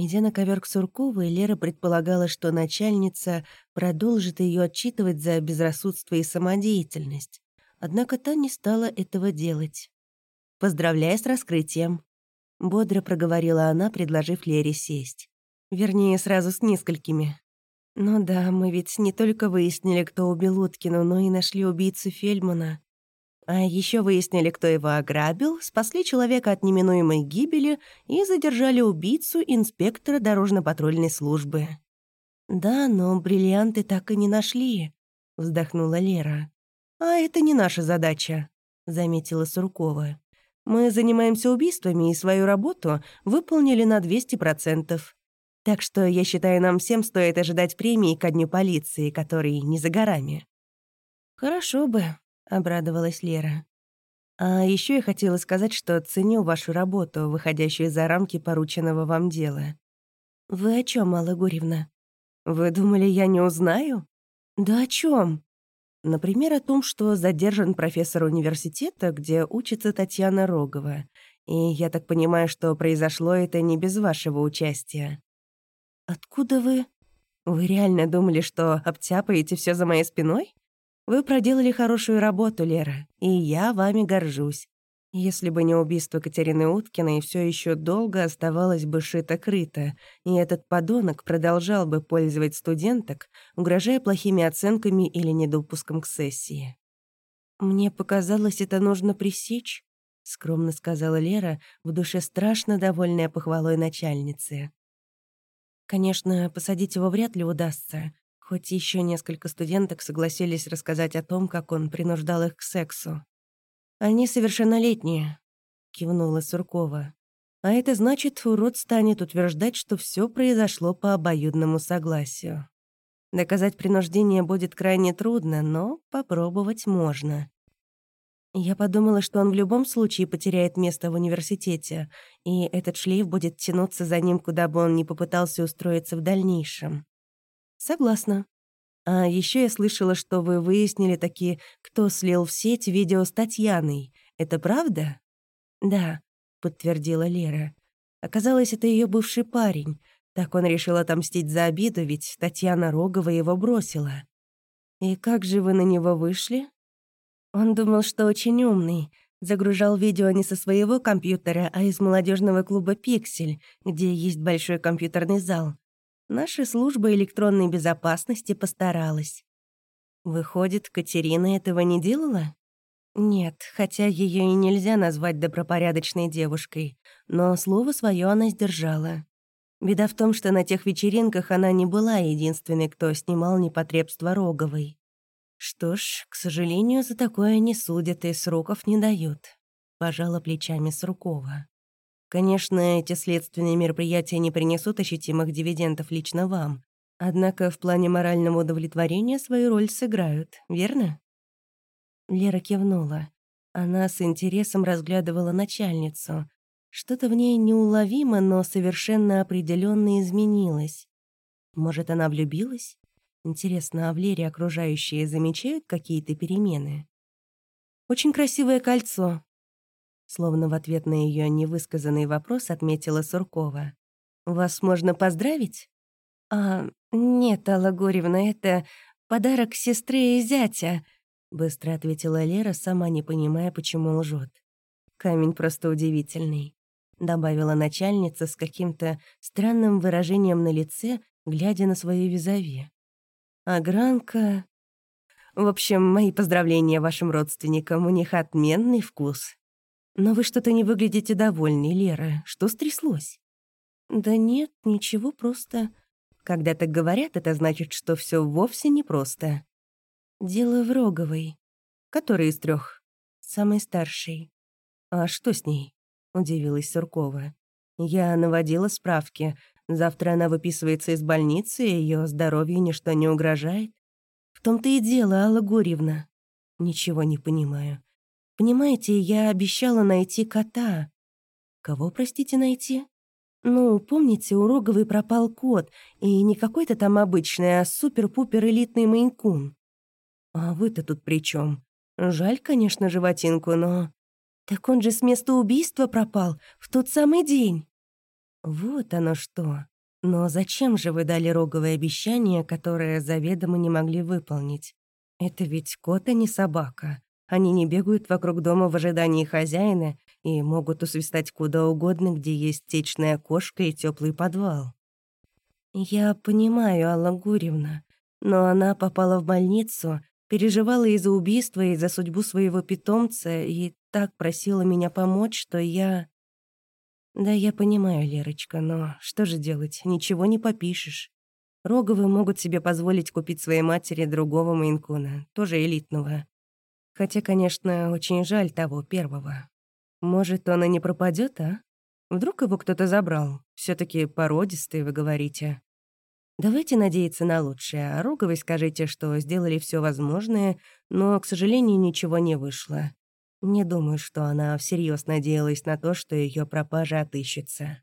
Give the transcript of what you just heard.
Идя на ковер к Сурковой, Лера предполагала, что начальница продолжит ее отчитывать за безрассудство и самодеятельность. Однако та не стала этого делать. «Поздравляю с раскрытием», — бодро проговорила она, предложив Лере сесть. Вернее, сразу с несколькими. «Ну да, мы ведь не только выяснили, кто убил Уткину, но и нашли убийцу Фельдмана. А еще выяснили, кто его ограбил, спасли человека от неминуемой гибели и задержали убийцу инспектора дорожно-патрульной службы. «Да, но бриллианты так и не нашли», — вздохнула Лера. «А это не наша задача», — заметила Суркова. «Мы занимаемся убийствами и свою работу выполнили на 200%. Так что, я считаю, нам всем стоит ожидать премии ко дню полиции, который не за горами». «Хорошо бы», — обрадовалась Лера. «А еще я хотела сказать, что ценю вашу работу, выходящую за рамки порученного вам дела». «Вы о чем, Алла Гурьевна?» «Вы думали, я не узнаю?» «Да о чем? Например, о том, что задержан профессор университета, где учится Татьяна Рогова. И я так понимаю, что произошло это не без вашего участия. Откуда вы? Вы реально думали, что обтяпаете все за моей спиной? Вы проделали хорошую работу, Лера, и я вами горжусь. Если бы не убийство Катерины Уткиной, все еще долго оставалось бы шито-крыто, и этот подонок продолжал бы пользовать студенток, угрожая плохими оценками или недопуском к сессии. «Мне показалось, это нужно пресечь», — скромно сказала Лера, в душе страшно довольная похвалой начальницы. «Конечно, посадить его вряд ли удастся, Хоть еще несколько студенток согласились рассказать о том, как он принуждал их к сексу. «Они совершеннолетние», — кивнула Суркова. «А это значит, урод станет утверждать, что все произошло по обоюдному согласию. Доказать принуждение будет крайне трудно, но попробовать можно». Я подумала, что он в любом случае потеряет место в университете, и этот шлейф будет тянуться за ним, куда бы он ни попытался устроиться в дальнейшем. Согласна. А еще я слышала, что вы выяснили таки, кто слил в сеть видео с Татьяной. Это правда? Да, подтвердила Лера. Оказалось, это ее бывший парень. Так он решил отомстить за обиду, ведь Татьяна Рогова его бросила. И как же вы на него вышли? Он думал, что очень умный. Загружал видео не со своего компьютера, а из молодежного клуба «Пиксель», где есть большой компьютерный зал. Наша служба электронной безопасности постаралась. Выходит, Катерина этого не делала? Нет, хотя ее и нельзя назвать добропорядочной девушкой, но слово свое она сдержала. Беда в том, что на тех вечеринках она не была единственной, кто снимал непотребство Роговой. Что ж, к сожалению, за такое не судят и сроков не дают. Пожала плечами Срукова. Конечно, эти следственные мероприятия не принесут ощутимых дивидендов лично вам. Однако в плане морального удовлетворения свою роль сыграют, верно? Лера кивнула. Она с интересом разглядывала начальницу. Что-то в ней неуловимо, но совершенно определенно изменилось. Может, она влюбилась? Интересно, а в Лере окружающие замечают какие-то перемены? «Очень красивое кольцо», Словно в ответ на ее невысказанный вопрос отметила Суркова. «Вас можно поздравить?» «А, нет, Алла Горевна, это подарок сестры и зятя», — быстро ответила Лера, сама не понимая, почему лжет. «Камень просто удивительный», — добавила начальница с каким-то странным выражением на лице, глядя на свою визави. «А Гранка...» «В общем, мои поздравления вашим родственникам, у них отменный вкус». «Но вы что-то не выглядите довольной, Лера. Что стряслось?» «Да нет, ничего, просто...» Когда так говорят, это значит, что все вовсе непросто. Дело в Роговой. Который из трех? Самый старший. А что с ней? Удивилась Суркова. Я наводила справки. Завтра она выписывается из больницы, и ее здоровью ничто не угрожает. В том-то и дело, Алла Гурьевна. Ничего не понимаю. Понимаете, я обещала найти кота. Кого, простите, найти? Ну, помните, у Роговой пропал кот, и не какой-то там обычный, а супер-пупер элитный мейнкун. А вы-то тут при чем? Жаль, конечно, животинку, но... Так он же с места убийства пропал в тот самый день. Вот оно что. Но зачем же вы дали роговое обещание, которое заведомо не могли выполнить? Это ведь кот, а не собака. Они не бегают вокруг дома в ожидании хозяина и могут усвистать куда угодно, где есть течное окошко и теплый подвал. Я понимаю, Алла Гурьевна, но она попала в больницу, переживала из-за убийства и за судьбу своего питомца и так просила меня помочь, что я... Да, я понимаю, Лерочка, но что же делать, ничего не попишешь. Роговы могут себе позволить купить своей матери другого мейнкуна, тоже элитного. Хотя, конечно, очень жаль того первого. Может, он и не пропадет, а? Вдруг его кто-то забрал? все таки породистый, вы говорите. Давайте надеяться на лучшее, а Роговой скажите, что сделали все возможное, но, к сожалению, ничего не вышло. Не думаю, что она всерьез надеялась на то, что ее пропажа отыщется.